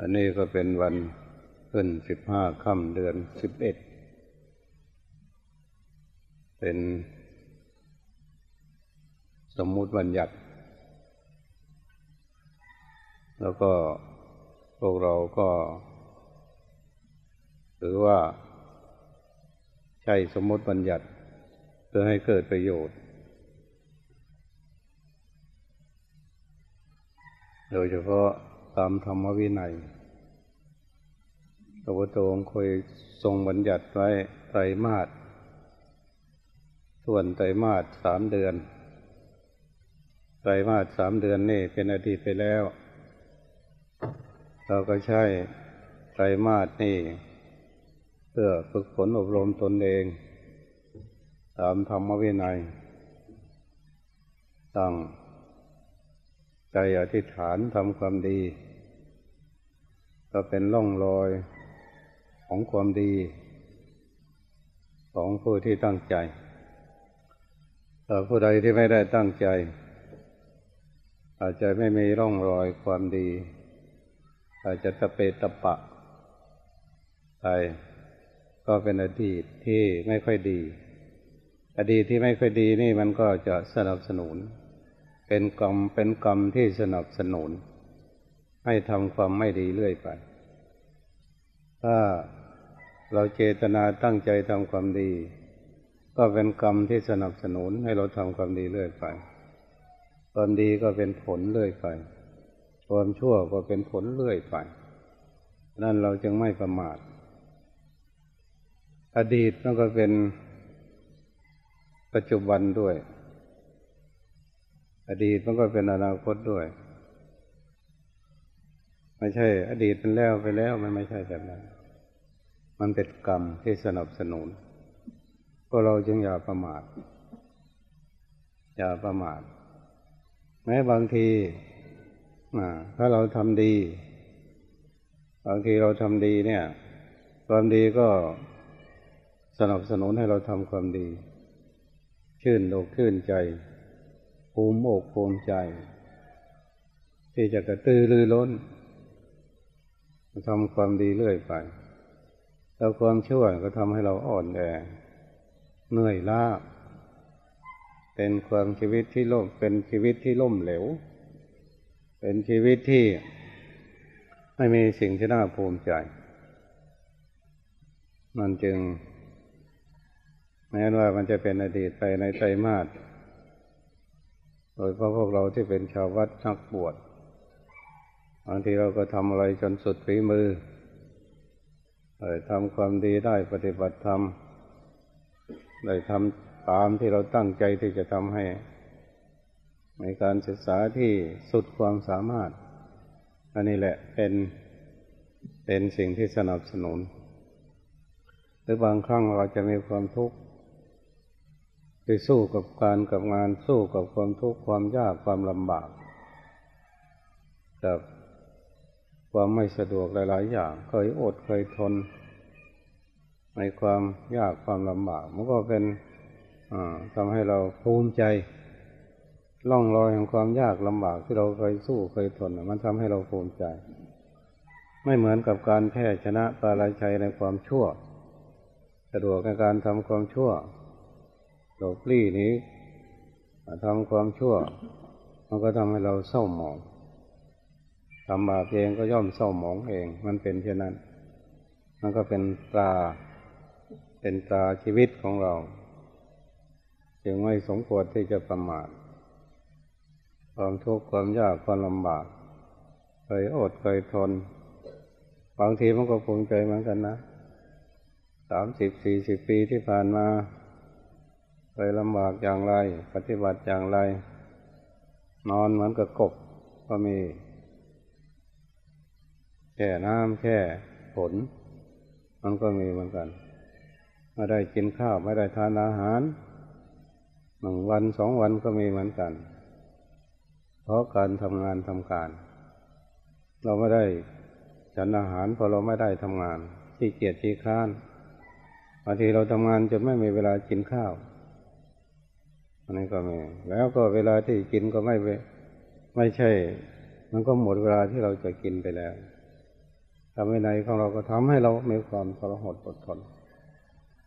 อันนี้ก็เป็นวันขึ้นสิบห้าค่ำเดือนสิบเอ็ด เป็นสมมุติบัญญัติ แล้วก็พวกเราก็ถือว่าใช้สมมติบัญญัติ เพื่อให้เกิดประโยชน์ โดยเฉพาะ ตามธรรมวินัยพระพุทธองค์เคยทรงบัญญัติไว้ไตรมาสส่วนไตรมาสสามเดือน ไตรมาสสามเดือนนี่เป็นอดีตไปแล้ว เราก็ใช้ไตรมาสนี่ เพื่อฝึกฝนอบรมตนเอง ตามธรรมวินัยตั้งใจอธิษฐานทำความดี ก็เป็นล่องรอยของความดี ของผู้ที่ตั้งใจแต่ผู้ใดที่ไม่ได้ตั้งใจ อาจจะไม่มีร่องรอยความดี อาจจะตะเปตะปะไปก็เป็นอดีตที่ไม่ค่อยดี อดีตที่ไม่ค่อยดีนี่มันก็จะสนับสนุน เป็นกรรมเป็นกรรมที่สนับสนุน ให้ทำความไม่ดีเรื่อยไป ถ้าเราเจตนาตั้งใจทำความดี ก็เป็นกรรมที่สนับสนุนให้เราทำความดีเรื่อยไป ความดีก็เป็นผลเรื่อยไป ความชั่วก็เป็นผลเรื่อยไป นั่นเราจึงไม่ประมาท อดีตนั่นก็เป็นปัจจุบันด้วย อดีตมันก็เป็นอนาคตด้วย ไม่ใช่ อดีตเป็นแล้วไปแล้วมันไม่ใช่แบบนั้น มันเป็นกรรมที่สนับสนุนก็เราจึงอย่าประมาท อย่าประมาท แม้บางทีถ้าเราทำดี บางทีเราทำดีเนี่ย ความดีก็สนับสนุนให้เราทำความดี ชื่นอกชื่นใจ ภูมิอกภูมิใจ ที่จะกระตือรือร้น ทำความดีเรื่อยไปแล้วความชั่วก็ทำให้เราอ่อนแอเหนื่อยล้าเป็นความชีวิตที่ล่มเป็นชีวิตที่ล่มเหลว เป็นชีวิตที่ไม่มีสิ่งที่น่าภูมิใจ มันจึงแม้ว่ามันจะเป็นอดีตไปในใจมาสโดยเพราะพวกเราที่เป็นชาววัดนักบวช บางทีเราก็ทำอะไรจนสุดฝีมือได้ทำความดีได้ปฏิบัติธรรมได้ทำตามที่เราตั้งใจที่จะทำให้ ในการศึกษาที่สุดความสามารถ อันนี้แหละเป็นเป็นสิ่งที่สนับสนุน หรือบางครั้งเราจะมีความทุกข์ไปสู้กับการกับงานสู้กับความทุกข์ความยากความลำบากกับ ความไม่สะดวกหลาย ๆ อย่าง เคยอดเคยทน ในความยากความลำบากมันก็เป็นทำให้เราภูมิใจล่องรอยของความยากลำบากที่เราเคยสู้เคยทนมันทำให้เราภูมิใจ ไม่เหมือนกับการแพ้ชนะปาราชัยในความชั่ว สะดวกในการทำความชั่วหลบลี่นี้ทำความชั่ว มันก็ทำให้เราเศร้าหมอง ทำบาปเองก็ย่อมเศร้าหมองเอง มันเป็นเช่นนั้น มันก็เป็นตา เป็นตาชีวิตของเรา จึงไม่สมควรที่จะประมาท ความทุกข์ความยากความลำบาก เคยอดเคยทน บางทีมันก็ภูมิใจเหมือนกันนะ สามสิบสี่สิบปีที่ผ่านมา เคยลำบากอย่างไร ปฏิบัติอย่างไร นอนเหมือนกับกบก็มี แค่น้ำแค่ฝนมันก็มีเหมือนกัน ไม่ได้กินข้าวไม่ได้ทานอาหารหนึ่งวันสองวันก็มีเหมือนกัน เพราะการทำงานทำการ เราไม่ได้ฉันอาหารพราะเราไม่ได้ทำงานที่เกียจที่ค้านบางทีเราทำงานจนไม่มีเวลากินข้าวอันนี้ก็มี แล้วก็เวลาที่กินก็ไม่ไม่ใช่ มันก็หมดเวลาที่เราจะกินไปแล้ว รมวินัยของเราก็ทำให้เรามีความทรหดอดทน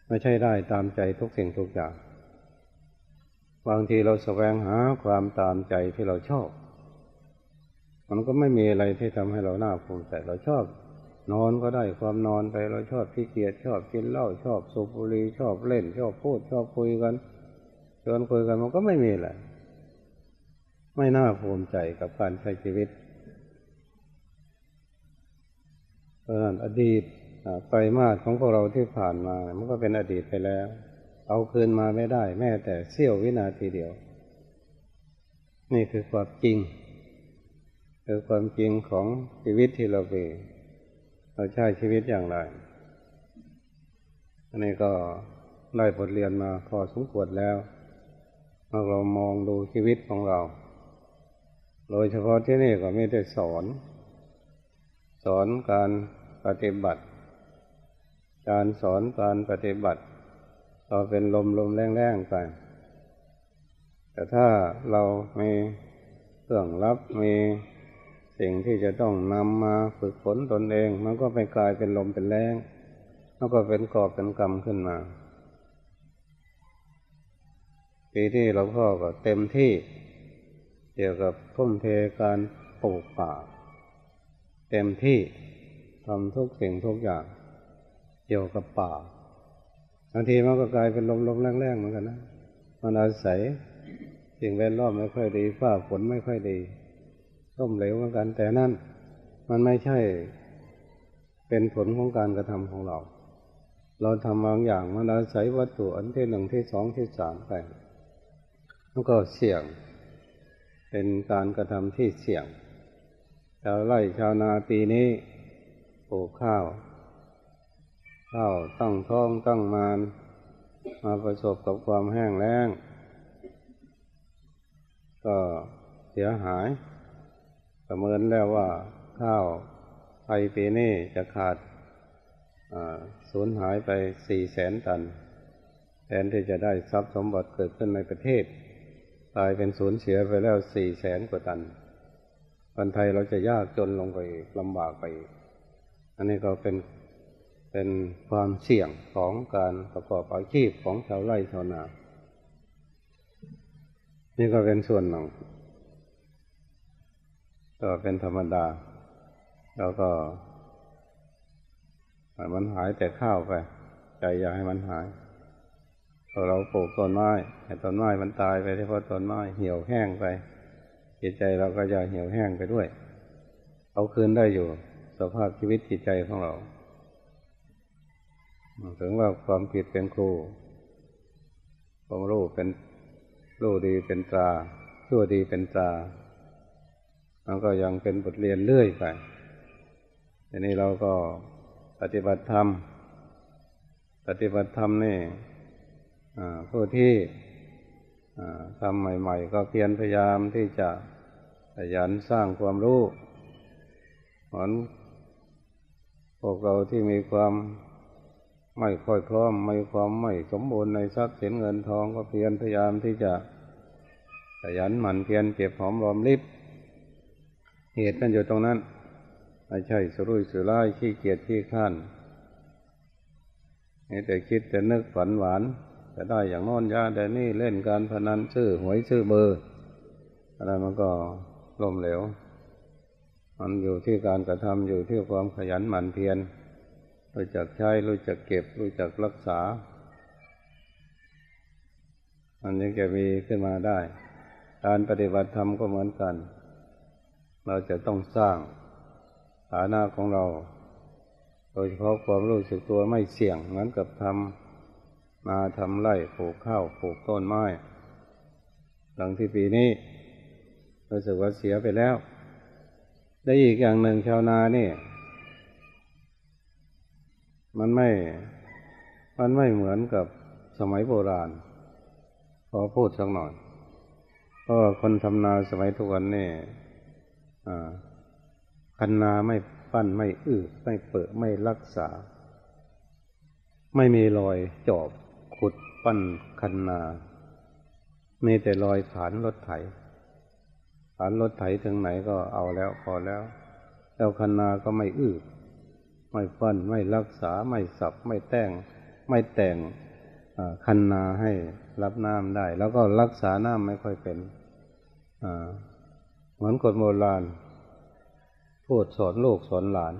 ไม่ใช่ได้ตามใจทุกสิ่งทุกอย่าง บางทีเราแสวงหาความตามใจที่เราชอบ มันก็ไม่มีอะไรที่ทำให้เราหน้าภูมิใจเราชอบ นอนก็ได้ความนอนไปเราชอบที่เกียจชอบกินเหล้าชอบสูบบุหรี่ชอบเล่น ชอบพูดชอบคุยกันชวนคุยกันมันก็ไม่มีแหละไม่น่าภูมิใจกับการใช้ชีวิต ราะนั้นอดีตไปมาของพวกเราที่ผ่านมา มันก็เป็นอดีตไปแล้ว เอาคืนมาไม่ได้ แม้แต่เสี้ยววินาทีเดียว นี่คือความจริง คือความจริงของชีวิตที่เราเป็นเราใช้ชีวิตอย่างไร อันนี้ก็ได้บทเรียนมาพอสมควรแล้วเมื่อเรามองดูชีวิตของเรา โดยเฉพาะที่นี่ก็ไม่ได้สอน สอนการ ปฏิบัติ การสอนการปฏิบัติก็เป็นลมลมแรงแรงไป แต่ถ้าเรามีเครื่องรับมีสิ่งที่จะต้องนำมาฝึกฝนตนเอง มันก็ไปกลายเป็นลมเป็นแรงมันก็เป็นกอบเป็นกรรมขึ้นมาปีที่เราพ่อก็เต็มที่เกี่ยวกับทุ่มเทการปลูกป่า เต็มที่ ทำทุกสิ่งทุกอย่างเกี่ยวกับป่าบางทีมันก็กลายเป็นลมๆแรงๆเหมือนกันนะมันอาศัยสิ่งแวดล้อมไม่ค่อยดีฟ้าฝนไม่ค่อยดีต้มเหลวเหมือนกัน แต่นั่นมันไม่ใช่เป็นผลของการกระทำของเรา เราทำบางอย่างมันอาศัยวัตถุอันที่หนึ่งที่สองที่สามไปมันก็เสี่ยง เป็นการกระทำที่เสี่ยงชาวไร่ชาวนาปีนี้ ปลูกข้าว ข้าวตั้งท้องตั้งมาน มาประสบกับความแห้งแล้ง ก็เสียหาย ประเมินแล้วว่าข้าวไทยปีนี้จะขาดสูญหายไปสี่แสนตัน แทนที่จะได้ทรัพย์สมบัติเกิดขึ้นในประเทศตายเป็นสูญเสียไปแล้วสี่แสนกว่าตันคนไทยเราจะยากจนลงไปลำบากไปอัันนี้ก็เป็นเป็นความเสี่ยงของการประกอบอาชีพของชาวไร่ชาวนา นี่ก็เป็นส่วนหนึ่งก็เป็นธรรมดา แล้วก็มันหายแต่ข้าวไป ใจอยากให้มันหายพอเราปลูกต้นไม้แต่ต้นไม้มันตายไปเพราะต้นไม้เหี่ยวแห้งไปจิตใจเราก็จะเหี่ยวแห้งไปด้วย เอาคืนได้อยู่ สภาพชีวิตจิตใจของเรา ถึงว่าความผิดเป็นครู ความรู้เป็นรู้ดีเป็นตราชั่วดีเป็นตรามันก็ยังเป็นบทเรียนเรื่อยไปทีนี้เราก็ปฏิบัติธรรม ปฏิบัติธรรมนี่ผู้ที่ทำใหม่ ๆ ก็เพียรพยายามที่จะขยันสร้างความรู้เหมือน พวกเราที่มีความไม่ค่อยพร้อมไม่ความไม่สมบูรณ์ในทรัพย์สินเงินทองก็เพียรพยายามที่จะขยันหมั่นเพียรเก็บหอมรอมริบเหตุมันอยู่ตรงนั้นไม่ใช่สุรุ่ยสุร่ายขี้เกียจขี้ข้านนี่แต่คิดแต่นึกฝันหวานจะได้อย่างนอนยาแต่นี่เล่นการพนันชื่อหวยชื่อเบอร์อะไรมันก็ล่มเหลว มันอยู่ที่การกระทำอยู่ที่ความขยันหมั่นเพียรรู้จักใช้รู้จักเก็บรู้จักรักษา มันยังจะมีขึ้นมาได้ การปฏิบัติธรรมก็เหมือนกัน เราจะต้องสร้างฐานะของเรา โดยเฉพาะความรู้สึกตัวไม่เสี่ยงเหมือนกับทำมาทำไร่ปลูกข้าวปลูกต้นไม้หลังที่ปีนี้รู้สึกว่าเสียไปแล้ว ได้อีกอย่างหนึ่งชาวนานี่ มันไม่ มันไม่เหมือนกับสมัยโบราณพอพูดสักหน่อย เพราะคนทำนาสมัยทุกวันนี่คันนาไม่ปั้นไม่อืดไม่เปิดไม่รักษา ไม่มีรอยจอบขุดปั้นคันนา มีแต่รอยฐานรถไถ ฐานรถไถถึงไหนก็เอาแล้วพอแล้วแล้วคันาก็ไม่อื้อไม่ปั้นไม่รักษาไม่สับไม่แต่งไม่แต่งคันนาให้รับน้ำได้ แล้วก็รักษาน้ำไม่ค่อยเป็นเหมือนกฎโบราณพูดสอนลูกสอนหลาน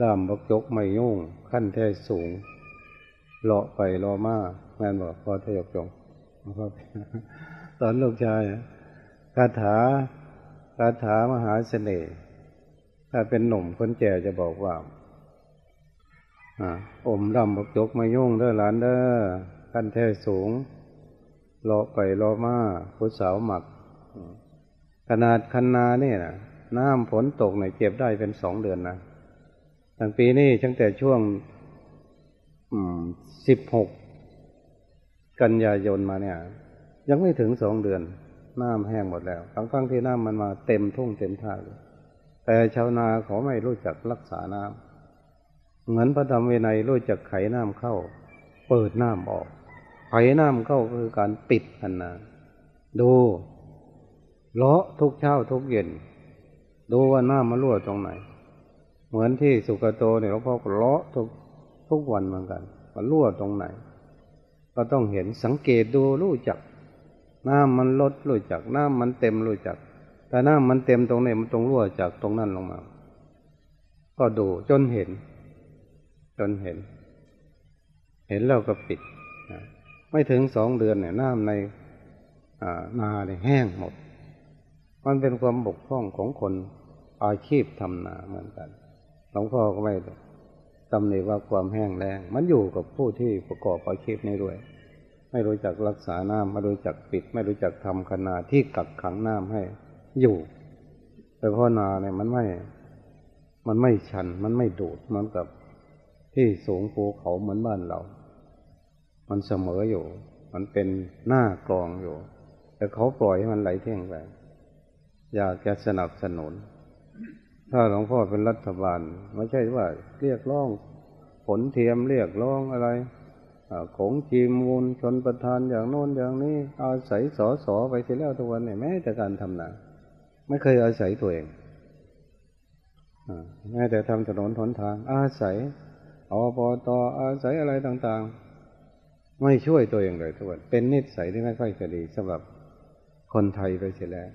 ด้ามบกยกไม่ยุ่ง ขั้นแท้สูงเลาะไปเลาะมาแม่นบอกพอทยกจงตอ นลูกชายคาถาคาถามหาเสน่ห์ถ้าเป็นหนุ่มคนแก่จะบอกว่าอมดำบกยกไม่ยุ่งเด้อหลานเด้อขั้นแท้สูงเลาะไปเลาะมาผู้สาวหมัก ขนาดคันนาเนี่ยนะน้ำฝนตกเนี่ยเก็บได้เป็นสองเดือนนะตั้งปีนี้ตั้งแต่ช่วงสิบหกกันยายนมาเนี่ย ยังไม่ถึงสองเดือน น้ำแห้งหมดแล้วทั้งทั้งที่น้ำมันมาเต็มทุ่งเต็มท่าเลยแต่ชาวนาเขาไม่รู้จักรักษาน้ำเหมือนพระธรรมวินัยรู้จักไขน้ำเข้า เปิดน้ำออก ไขน้ำเข้าคือการปิดพันนาดูเลาะทุกเช้าทุกเย็น ดูว่าน้ำมารั่วตรงไหน เหมือนที่สุกโตเนี่ยหลวงพ่อเลาะทุกทุกวันเหมือนกัน มันรั่วตรงไหน ก็ต้องเห็นสังเกตดูรู้จัก น้ำมันลดรู้จัก น้ำมันเต็มรู้จัก แต่น้ำมันเต็มตรงไหนมันตรงรั่วจากตรงนั้นลงมา ก็ดูจนเห็น จนเห็น เห็นแล้วก็ปิด ไม่ถึงสองเดือนเนี่ยน้ำในนาเนี่ยแห้งหมด มันเป็นความบกพร่องของคนอาชีพทำนาเหมือนกัน หลวงพ่อก็ไม่ตำหนิว่าความแห้งแล้ง มันอยู่กับผู้ที่ประกอบอาชีพนี้ด้วย ไม่รู้จักรักษาน้ำไม่รู้จักปิด ไม่รู้จักทำขนาที่กักขังน้ำให้อยู่ แต่พ่อนาเนี่ยมันไม่ มันไม่ชัน มันไม่ดูดเหมือนกับที่สูงภูเขาเหมือนบ้านเรา มันเสมออยู่ มันเป็นหน้ากรองอยู่ แต่เขาปล่อยให้มันไหลเที่ยงไปอยากจะสนับสนุน ถ้าหลวงพ่อเป็นรัฐบาลไม่ใช่ว่าเรียกร้องผลเทียมเรียกร้องอะไร ของจีมูลชนประธานอย่างโน้นอย่างนี้ อาศัยสอสอไปเสียแล้วทุกวันเนี่ยแม้แต่การทำนาไม่เคยอาศัยตัวเองแม้แต่ทำถนนทนทาง อาศัยอบตอาศัยอะไรต่างๆ ไม่ช่วยตัวเองเลยทุกวันเป็นนิสัยที่ไม่ค่อยจะดีสำหรับคนไทยไปเสียแล้ว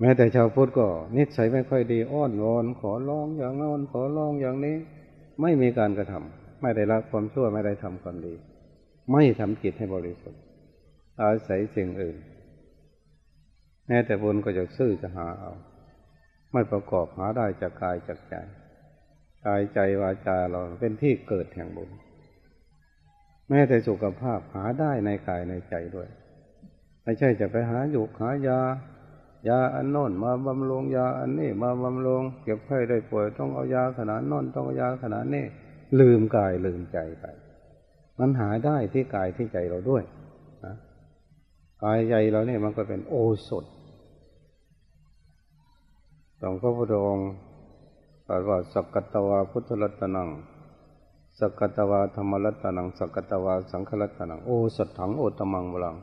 แม้แต่ชาวพุทธก็ นิสัยไม่ค่อยดีอ้อนวอนขอร้องอย่างนั้นขอร้องอย่างนี้ ไม่มีการกระทำ ไม่ได้รับความชั่วไม่ได้ทำความดี ไม่ทำจิตให้บริสุทธิ์อาศัยสิ่งอื่นแม้แต่บุญก็จะซื้อจะหาเอา ไม่ประกอบหาได้จากกายจากใจกายใจวาจาเราเป็นที่เกิดแห่งบุญ แม้แต่สุขภาพหาได้ในกายในใจด้วย ไม่ใช่จะไปหาหยุกหายายาอันโน้นมาบำรุงยาอันนี้มาบำรุงเก็บไข้ได้ป่วยต้องเอายาขนาดน้นต้องเอายาขนาดนี้ ลืมกายลืมใจไป มันหายได้ที่กายที่ใจเราด้วยนะกายใจเราเนี่ยมันก็เป็นโอสถต้องพระพุทธองค์ตรัสว่าสักกตวาพุทธรัตนังสักกตวาธรรมรัตนังสักกตวาสังฆรัตนังโอสถังโอตมังบลัง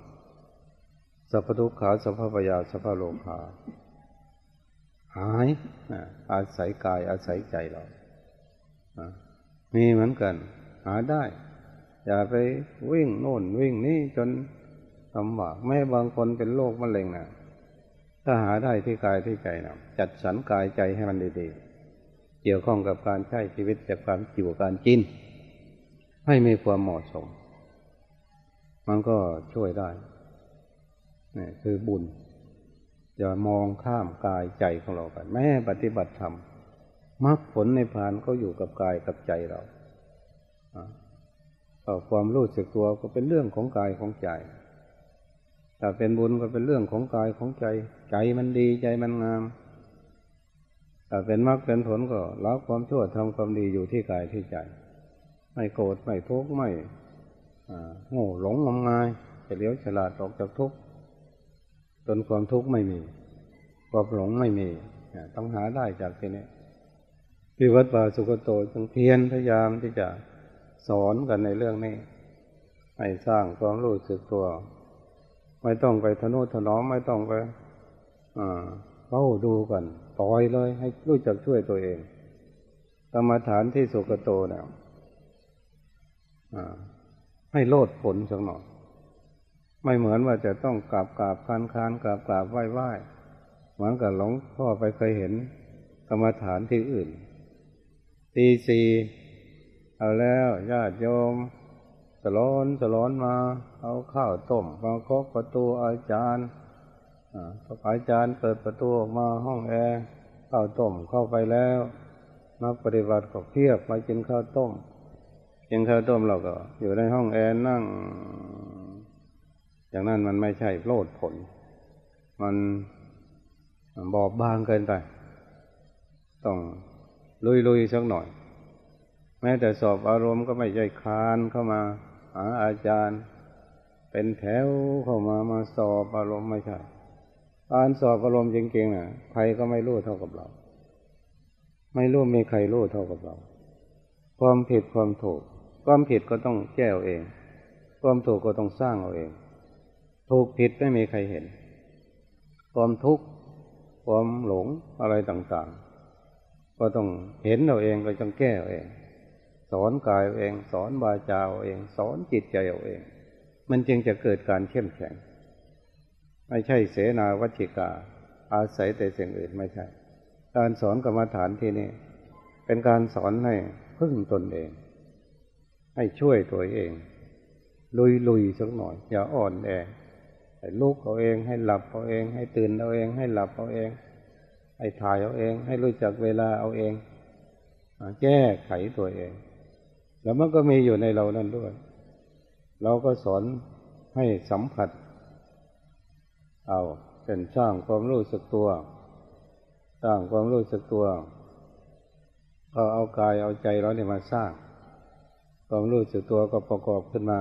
สัพพุขาสัพพยาสัพพโลภาหายอาศัยกายอาศัยใจเรา มีเหมือนกัน หาได้ อย่าไปวิ่งโน่นวิ่งนี่จนลำบากแม้บางคนเป็นโรคมะเร็งนะถ้าหาได้ที่กายที่ใจนะจัดสรรกายใจให้มันดีๆ เกี่ยวข้องกับการใช้ชีวิตจากความจิวการกิน ให้มีความเหมาะสม มันก็ช่วยได้นี่คือบุญอย่ามองข้ามกายใจของเราไปแม้ปฏิบัติธรรม มรรคผลในพานก็อยู่กับกายกับใจเราความรู้สึกตัวก็เป็นเรื่องของกายของใจ ถ้าเป็นบุญก็เป็นเรื่องของกายของใจ ใจมันดีใจมันงาม ถ้าเป็นมรรคเป็นผลก็ละความชั่วทำความดีอยู่ที่กายที่ใจ ไม่โกรธไม่ทุกข์ไม่โง่หลงงมงายจะเลี้ยวฉลาดออกจากทุกข์จนความทุกข์ไม่มี ความหลงไม่มี ต้องหาได้จากที่นี้ ที่วัดป่าสุกโตจึงเพียรพยายามที่จะสอนกันในเรื่องนี้ ให้สร้างความรู้สึกตัว ไม่ต้องไปทนุถนอมไม่ต้องไปเฝ้าดูกันปล่อยเลยให้รู้จักช่วยตัวเองกรรมฐานที่สุกโตเนี่ยให้โลดผลสักหน่อยไม่เหมือนว่าจะต้องกราบกราบคานคานกราบกราบไหว้ไหว้เหมือนกับหลวงพ่อไปเคยเห็นกรรมฐานที่อื่น ตีสี่เอาแล้วญาติโยมสลอนสลอนมา เอาข้าวต้มมาเคาะประตูอาจารย์อาจารย์เปิดประตูออกมาห้องแอร์ข้าวต้มเข้าไปแล้วนักปฏิบัติก็เพียบมากินข้าวต้มกินข้าวต้มเราก็ อยู่ในห้องแอร์นั่ง อย่างนั้นมันไม่ใช่โลดผล มันบอบบางเกินไป ต้อง ลุยๆสักหน่อย แม้แต่สอบอารมณ์ก็ไม่ใช่คานเข้ามา หาอาจารย์ เป็นแถวเข้ามามาสอบอารมณ์ไม่ใช่การสอบอารมณ์จริงๆน่ะ ใครก็ไม่รู้เท่ากับเรา ไม่รู้มีใครรู้เท่ากับเรา ความผิดความถูก ความผิดก็ต้องแก้เองความถูกก็ต้องสร้างเอาเอง ถูกผิดไม่มีใครเห็น ความทุกข์ความหลงอะไรต่างๆ ก็ต้องเห็นเอาเองก็ต้องแก้เอาเองสอนกายเอาเองสอนบาจาเอาเอง สอนจิตใจเอาเอง มันจึงจะเกิดการเข้มแข็ง ไม่ใช่เสนาวัชิกา อาศัยแต่สิ่งอื่นไม่ใช่ การสอนกรรมฐานที่นี่เป็นการสอนให้พึ่งตนเอง ให้ช่วยตัวเอง ลุยลุยสักหน่อย อย่าอ่อนแอให้ลุกเอาเอง ให้หลับเอาเอง ให้ตื่นเอาเอง ให้หลับเอาเอง ให้ถ่ายเอาเอง ให้รู้จักเวลาเอาเองแก้ไขตัวเอง แล้วมันก็มีอยู่ในเรานั่นด้วย เราก็สอนให้สัมผัส เอาเป็นสร้างความรู้สึกตัว สร้างความรู้สึกตัวก็เอากายเอาใจเราเนี่ยมาสร้าง ความรู้สึกตัวก็ประกอบขึ้นมา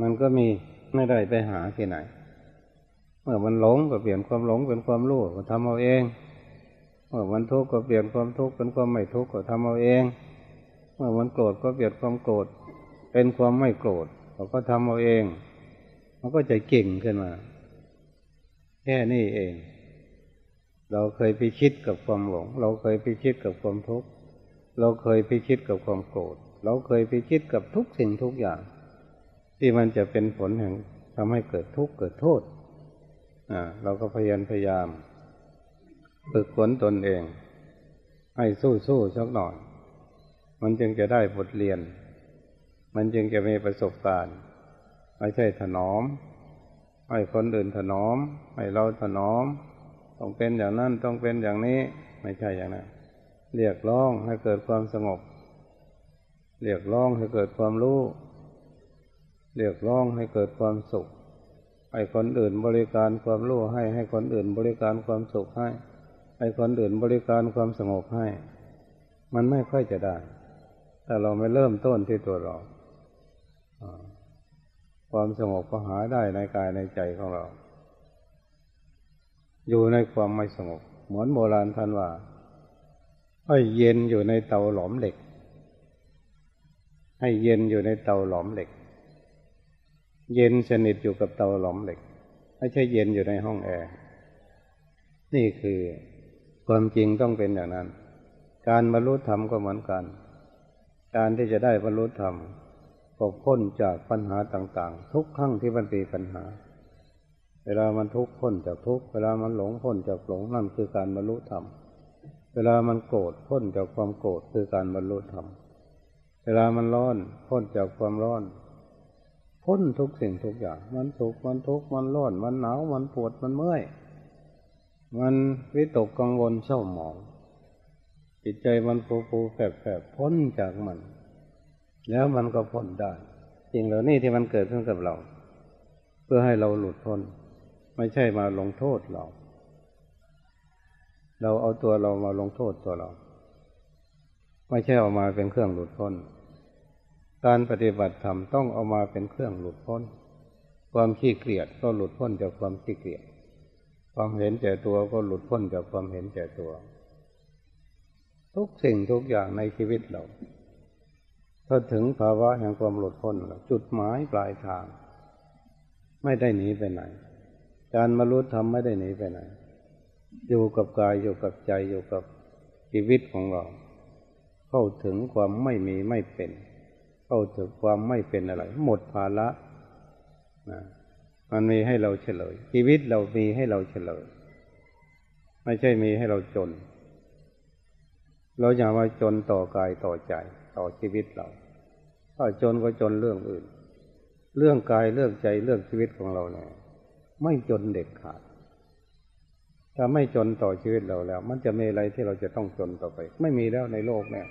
มันก็มีไม่ได้ไปหาที่ไหน เมื่อมันหลงก็เปลี่ยนความหลงเป็นความรู้ก็ทำเอาเอง เมื่อมันทุกข์ก็เปลี่ยนความทุกข์เป็นความไม่ทุกข์ก็ทำเอาเอง เมื่อมันโกรธก็เปลี่ยนความโกรธเป็นความไม่โกรธเราก็ทำเอาเอง มันก็จะเก่งขึ้นมา แค่นี้เอง เราเคยไปคิดกับความหลง เราเคยไปคิดกับความทุกข์เราเคยไปคิดกับความโกรธ เราเคยไปคิดกับทุกสิ่งทุกอย่าง ที่มันจะเป็นผลแห่งทำให้เกิดทุกข์เกิดโทษอ่าเราก็พยายามพยายาม ฝึกฝนตนเอง ให้สู้สู้สักหน่อย มันจึงจะได้บทเรียน มันจึงจะมีประสบการณ์ ไม่ใช่ถนอม ให้คนอื่นถนอม ให้เราถนอม ต้องเป็นอย่างนั้น ต้องเป็นอย่างนี้ ไม่ใช่อย่างนั้น เรียกร้องให้เกิดความสงบ เรียกร้องให้เกิดความรู้ เรียกร้องให้เกิดความสุขให้คนอื่นบริการความรู้ให้ ให้คนอื่นบริการความสุขให้ ให้คนอื่นบริการความสงบให้ มันไม่ค่อยจะได้ แต่เราไม่เริ่มต้นที่ตัวเราความสงบก็หาได้ในกายในใจของเรา อยู่ในความไม่สงบ เหมือนโบราณท่านว่าให้เย็นอยู่ในเตาหลอมเหล็ก ให้เย็นอยู่ในเตาหลอมเหล็ก เย็นสนิทอยู่กับเตาหลอมเหล็ก ไม่ใช่เย็นอยู่ในห้องแอร์ นี่คือ ความจริงต้องเป็นอย่างนั้น การบรรลุธรรมก็เหมือนกัน การที่จะได้บรรลุธรรมก็พ้นจากปัญหาต่าง ๆ ทุกครั้งที่มันมีปัญหา เวลามันทุกข์พ้นจากทุกข์เวลามันหลงพ้นจากหลงนั่นคือการบรรลุธรรมเวลามันโกรธพ้นจากความโกรธคือการบรรลุธรรมเวลามันร้อนพ้นจากความร้อนพ้นทุกสิ่งทุกอย่าง มันสุขมันทุกข์มันร้อน มันหนาวมันปวดมันเมื่อย มันวิตกกังวลเศร้าหมอง จิตใจมันฟูฟูแฝบๆพ้นจากมัน แล้วมันก็พ้นได้สิ่งเหล่านี้ที่มันเกิดขึ้นกับเรา เพื่อให้เราหลุดพ้น ไม่ใช่มาลงโทษเรา เราเอาตัวเรามาลงโทษตัวเรา ไม่ใช่เอามาเป็นเครื่องหลุดพ้น การปฏิบัติธรรมต้องเอามาเป็นเครื่องหลุดพ้น ความขี้เกียจก็หลุดพ้นจากความขี้เกียจ ความเห็นแก่ตัวก็หลุดพ้นจากความเห็นแก่ตัว ทุกสิ่งทุกอย่างในชีวิตเราถ้าถึงภาวะแห่งความหลุดพ้นจุดหมายปลายทาง ไม่ได้หนีไปไหน การมารู้ธรรมไม่ได้หนีไปไหน อยู่กับกายอยู่กับใจอยู่กับชีวิตของเรา เข้าถึงความไม่มีไม่เป็น เข้าถึงความไม่เป็นอะไร หมดภาระนะ มันมีให้เราเฉลย ชีวิตเรามีให้เราเฉลย ไม่ใช่มีให้เราจน เราอย่ามาจนต่อกายต่อใจ ต่อชีวิตเรา ถ้าจนก็จนเรื่องอื่น เรื่องกายเรื่องใจเรื่องชีวิตของเราเนี่ยไม่จนเด็ดขาดถ้าไม่จนต่อชีวิตเราแล้ว มันจะมีอะไรที่เราจะต้องจนต่อไป ไม่มีแล้วในโลกเนี่ย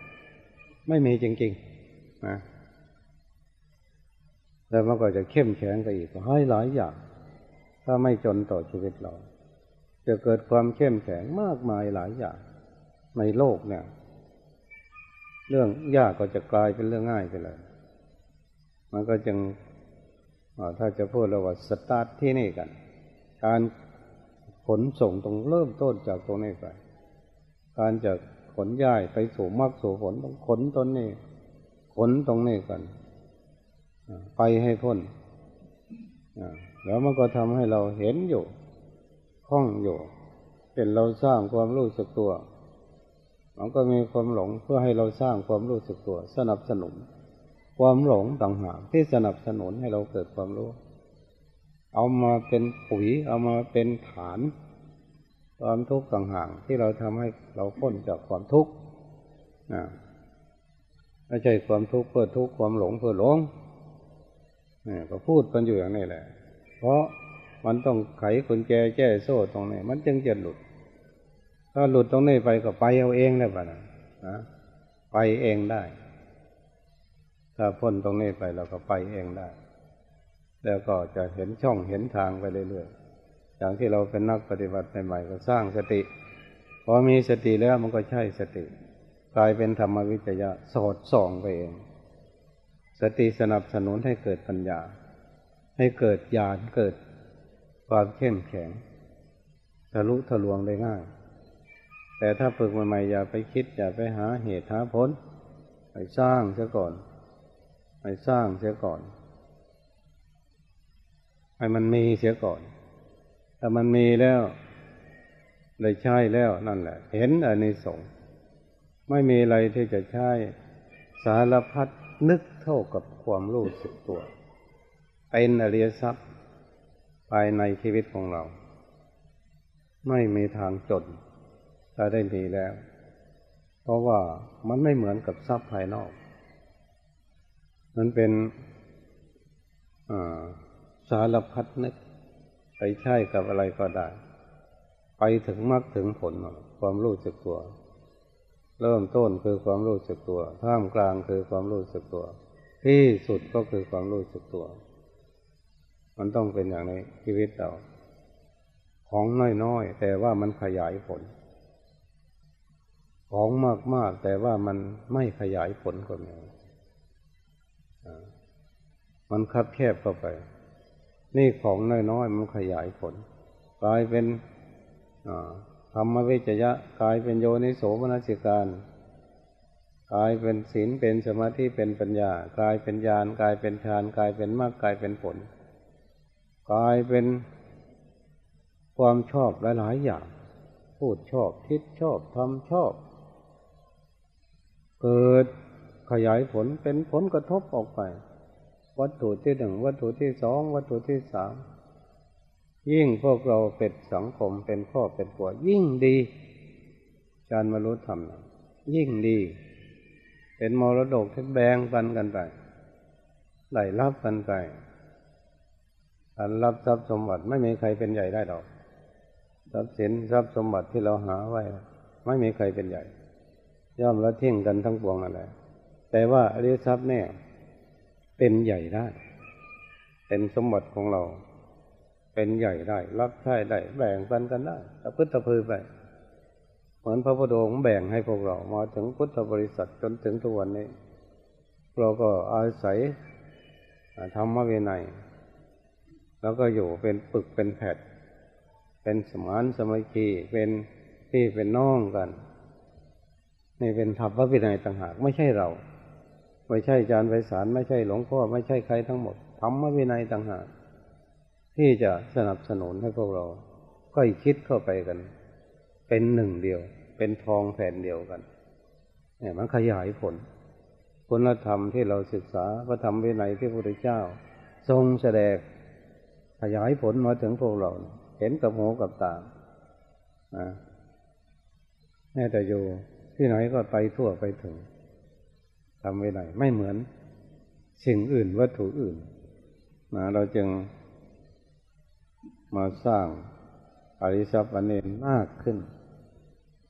ไม่มีจริงๆนะ แล้วมันก็จะเข้มแข็งกันอีกให้หลายอย่าง ถ้าไม่จนต่อชีวิตเรา จะเกิดความเข้มแข็งมากมายหลายอย่าง ในโลกเนี่ย เรื่องยากก็จะกลายเป็นเรื่องง่ายไปเลย มันก็จึงถ้าจะพูดเราว่าสตาร์ทที่นี่กัน การขนส่งตรงเริ่มต้นจากตรงนี้ไปการจะขนย้ายไปสู่มรรคสู่ผลต้องขนต้นนี้ขนตรงนี้กัน ไปให้พ้นแล้วมันก็ทำให้เราเห็นอยู่คล่องอยู่ เป็นเราสร้างความรู้สึกตัว มันก็มีความหลงเพื่อให้เราสร้างความรู้สึกตัว สนับสนุน ความหลงต่างหากที่สนับสนุนให้เราเกิดความรู้ เอามาเป็นปุ๋ย เอามาเป็นฐานความทุกข์ต่างหากที่เราทำให้เราพ้นจากความทุกข์ไม่ใช่ความทุกข์เพื่อทุกข์ความหลงเพื่อหลง ก็พูดกันอยู่อย่างนี้แหละ เพราะมันต้องไขกุญแจแก้โซ่ตรงนี้ มันจึงจะหลุด ถ้าหลุดตรงนี้ไปก็ไปเอาเองได้ป่ะนะนะไปเองได้ ถ้าพ้นตรงนี้ไปเราก็ไปเองได้ แล้วก็จะเห็นช่องเห็นทางไปเรื่อยๆ อย่างที่เราเป็นนักปฏิบัติใหม่ๆก็สร้างสติ พอมีสติแล้วมันก็ใช่สติ กลายเป็นธรรมวิจยะสอดส่องไปเอง สติสนับสนุนให้เกิดปัญญา ให้เกิดญาณเกิดความเข้มแข็งทะลุทะลวงได้ง่าย แต่ถ้าฝึกใหม่ๆอย่าไปคิด อย่าไปหาเหตุหาผลไปสร้างเสียก่อนไปสร้างเสียก่อนให้มันมีเสียก่อน ถ้ามันมีแล้วเลยใช่แล้วนั่นแหละ เห็นอันนี้สงไม่มีอะไรที่จะใช้สารพัด นึกเท่ากับความรู้สึกตัว เป็นอริยทรัพย์ภายในชีวิตของเรา ไม่มีทางจนถ้าได้มีแล้ว เพราะว่ามันไม่เหมือนกับทรัพย์ภายนอก มันเป็นสารพัดนึกไปใช้กับอะไรก็ได้ ไปถึงมรรคถึงผลความรู้สึกตัว เริ่มต้นคือความรู้สึกตัว ท่ามกลางคือความรู้สึกตัว ที่สุดก็คือความรู้สึกตัว มันต้องเป็นอย่างในชีวิตเรา ของน้อยๆแต่ว่ามันขยายผล ของมากๆแต่ว่ามันไม่ขยายผลก็มีมันคับแคบเข้าไป นี่ของน้อยๆมันขยายผลกลายเป็น ธรรมวิจยะกลายเป็นโยนิโสมนสิการกลายเป็นศีลเป็นสมาธิเป็นปัญญากลายเป็นญาณกลายเป็นฌานกลายเป็นมรรคกลายเป็นผลกลายเป็นความชอบหลายๆอย่าง พูดชอบคิดชอบทำชอบ เกิดขยายผลเป็นผลกระทบออกไป วัตถุที่หนึ่งวัตถุที่สองวัตถุที่สาม ยิ่งพวกเราเป็นสังคมเป็นพ่อเป็นผัวยิ่งดีการมารู้ธรรมยิ่งดี เป็นมรดกที่แบ่งปันกันไปได้รับกันไปการรับทรัพย์สมบัติไม่มีใครเป็นใหญ่ได้หรอก ทรัพย์สินทรัพย์สมบัติที่เราหาไว้ ไม่มีใครเป็นใหญ่ ย่อมละเที่ยงกันทั้งปวงอะไรแต่ว่าอริยทรัพย์เนี่ยเป็นใหญ่ได้ เป็นสมบัติของเรา เป็นใหญ่ได้ รับใช้ได้แบ่งปันกันได้ตะพึ่ตะพือไปเหมือนพระพุทธองค์แบ่งให้พวกเรามาถึงพุทธบริษัทจนถึงทุกวันนี้ เราก็อาศัยธรรมะเวไนแล้วก็อยู่เป็นปึกเป็นแผ่นเป็นสมานสมัยคีเป็นพี่เป็นน้องกันนี่เป็นธรรมะวินัยต่างหากไม่ใช่เรา ไม่ใช่อาจารย์ไพศาลไม่ใช่หลวงพ่อไม่ใช่ใครทั้งหมดธรรมะวินัยต่างหาก ที่จะสนับสนุนให้พวกเราค่อยคิดเข้าไปกัน เป็นหนึ่งเดียว เป็นทองแผ่นเดียวกันเนี่ยมันขยายผลคุณธรรมที่เราศึกษาพระธรรมวินัยที่พระพุทธเจ้า ทรงแสดงขยายผลมาถึงพวกเรา เห็นกับหูกับตานะแม้แต่อยู่ที่ไหนก็ไปทั่วไปถึงทำวินัยไม่เหมือนสิ่งอื่นวัตถุอื่นนะเราจึง มาสร้างอริสัพอันเนมากขึ้น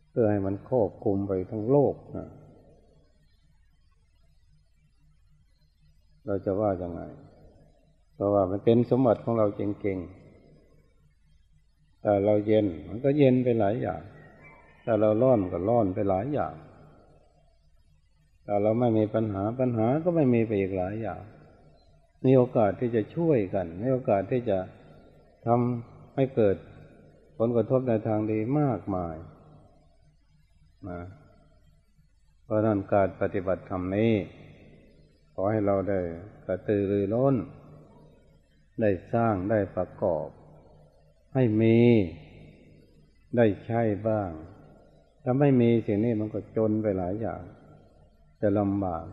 เพื่อให้มันครอบคุมไปทั้งโลกนะเราจะว่ายังไง เพราะว่ามันเป็นสมบัติของเราจริงๆแต่เราเย็นมันก็เย็นไปหลายอย่างแต่เราร้อนก็ร้อนไปหลายอย่าง แต่เราไม่มีปัญหาปัญหาก็ไม่มีไปอีกหลายอย่าง มีโอกาสที่จะช่วยกัน มีโอกาสที่จะ ทำให้เกิดผลกระทบในทางดีมากมายนะเพราะนั้นการปฏิบัติธรรมนี้ ขอให้เราได้กระตือรือร้น ได้สร้างได้ประกอบ ให้มีได้ใช้บ้าง ถ้าไม่มีสิ่งนี้มันก็จนไปหลายอย่าง จะลำบาก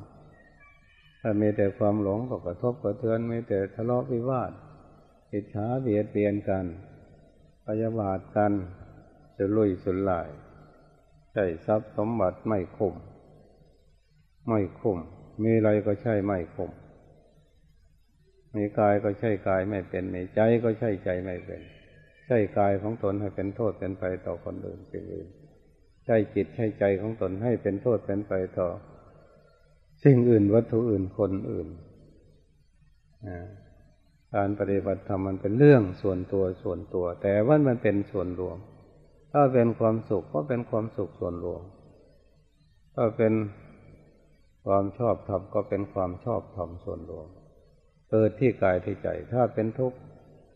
ถ้ามีแต่ความหลงก็กระทบกระเทือนมีแต่ทะเลาะวิวาท อิจฉาเบียดเบียนกัน พยาบาทกันจะลุยสุดลายใช้ทรัพย์สมบัติไม่คมไม่คมมีอะไรก็ใช่ไม่คมมีกายก็ใช่กายไม่เป็นมีใจก็ใช่ใจไม่เป็น ใช่กายของตนให้เป็นโทษเป็นไปต่อคนอื่นสิ่งอื่นใช่จิตใช่ใจของตนให้เป็นโทษเป็นไปต่อ สิ่งอื่นวัตถุอื่นคนอื่น การปฏิบัติธรรมมันเป็นเรื่องส่วนตัวส่วนตัว แต่ว่ามันเป็นส่วนรวม ถ้าเป็นความสุขก็เป็นความสุขส่วนรวม ถ้าเป็นความชอบธรรมก็เป็นความชอบธรรมส่วนรวม เกิดที่กายที่ใจ ถ้าเป็นทุกข์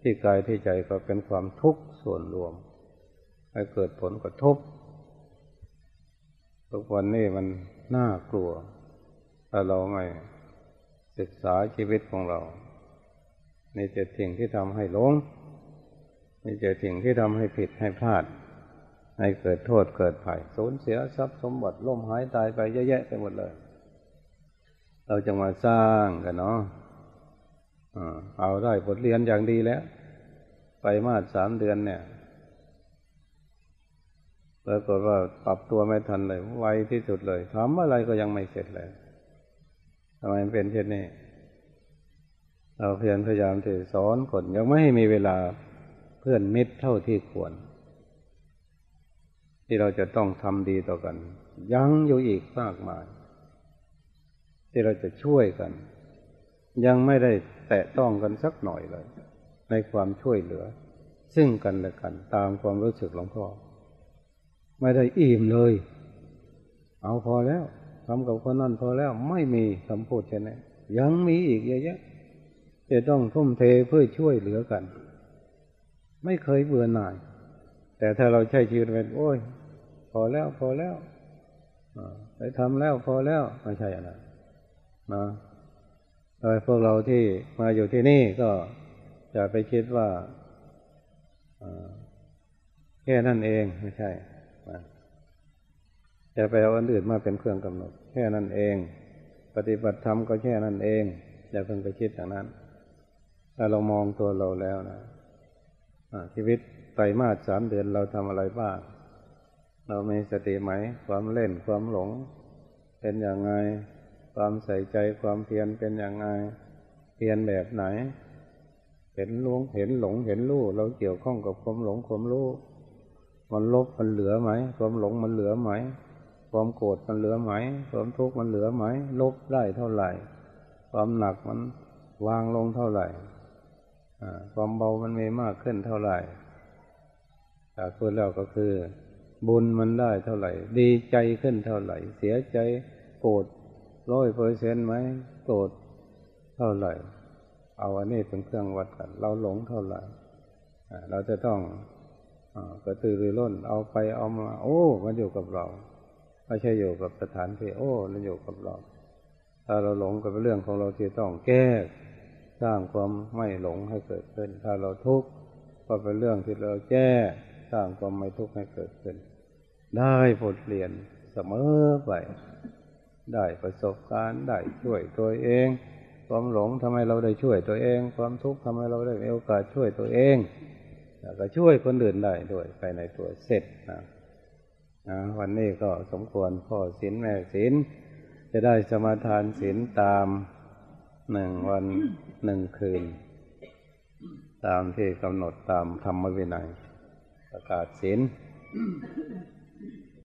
ที่กายที่ใจก็เป็นความทุกข์ส่วนรวม ให้เกิดผลกระทบทุกวันนี้มันน่ากลัว ถ้าเราไม่ศึกษาชีวิตของเรา นี่จะสิ่งที่ทำให้หลงนี่จะสิ่งที่ทำให้ผิดให้พลาด ให้เกิดโทษเกิดภัยสูญเสียทรัพย์สมบัติล่มหายตายไปเยอะแยะไปหมดเลย เราจะมาสร้างกันเนาะเอาได้บทเรียนอย่างดีแล้ว ไปมาสามเดือนเนี่ยปรากฏว่าปรับตัวไม่ทันเลยไวที่สุดเลยทำอะไรก็ยังไม่เสร็จเลยทำไมเป็นเช่นนี้ เราเพียรพยายามที่สอนคนยังไม่ให้มีเวลาเพื่อนมิตรเท่าที่ควร ที่เราจะต้องทำดีต่อกัน ยังอยู่อีกมากมาย ที่เราจะช่วยกัน ยังไม่ได้แตะต้องกันสักหน่อยเลย ในความช่วยเหลือ ซึ่งกันและกันตามความรู้สึกหลวงพ่อไม่ได้อิ่มเลย เอาพอแล้วทำกับคนนั้นพอแล้วไม่มีคำพูดเช่นนี้ยังมีอีกเยอะแยะ จะต้องทุ่มเทเพื่อช่วยเหลือกัน ไม่เคยเบื่อหน่าย แต่ถ้าเราใช้ชีวิตเป็นโอ้ย พอแล้วพอแล้วไปทำแล้วพอแล้วไม่ใช่อะไรนะโดยพวกเราที่มาอยู่ที่นี่ก็จะไปคิดว่าแค่นั้นเองไม่ใช่จะไปเอาอันอื่นมาเป็นเครื่องกำหนด แค่นั้นเอง ปฏิบัติธรรมก็แค่นั้นเองอย่าเพิ่งไปคิดอย่างนั้น ถ้าเรามองตัวเราแล้วนะชีวิตไตรมาสสามเดือนเราทำอะไรบ้าง เรามีสติไหม ความเล่นความหลง เป็นอย่างไง ความใส่ใจความเพียรเป็นอย่างไง เพียรแบบไหน เห็นลวงเห็นหลงเห็นรู้เราเกี่ยวข้องกับความหลงความรู้มันลบมันเหลือไหม ความหลงมันเหลือไหม ความโกรธมันเหลือไหม ความทุกข์มันเหลือไหม ลบได้เท่าไหร่ ความหนักมันวางลงเท่าไหร่ ความเบามันมีมากขึ้นเท่าไหร่จากพูดแล้วก็คือ บุญมันได้เท่าไหร่ ดีใจขึ้นเท่าไหร่ เสียใจโกรธร้อยเปอร์เซ็นต์ไหมโกรธเท่าไหร่ เอาอันนี้เป็นเครื่องวัดกัน เราหลงเท่าไหร่เราจะต้องกระตือรือร้นเอาไปเอามา โอ้มันอยู่กับเราไม่ใช่อยู่กับสถานที่โอ้มันอยู่กับเรา ถ้าเราหลงกับเรื่องของเราที่ต้องแก้ สร้างความไม่หลงให้เกิดขึ้น ถ้าเราทุกข์ก็เป็นเรื่องที่เราแก้สร้างความไม่ทุกข์ให้เกิดขึ้น ได้บทเรียนเสมอไป ได้ประสบการณ์ได้ช่วยตัวเอง ความหลงทำให้เราได้ช่วยตัวเอง ความทุกข์ทำให้เราได้มีโอกาสช่วยตัวเองแล้วก็ช่วยคนอื่นได้ด้วยภายในตัวเสร็จนะนะวันนี้ก็สมควรพ่อศีลแม่ศีลจะได้สมาทานศีลตามหนึ่งวัน หนึ่งคืน ตามที่กำหนดตามธรรมวินัยประกาศศีล